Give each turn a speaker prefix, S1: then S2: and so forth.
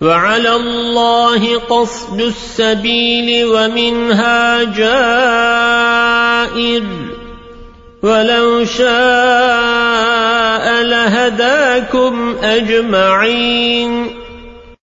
S1: وعلى الله قصد السبيل ومنها جائر. ولو شاء لهداكم أجمعين.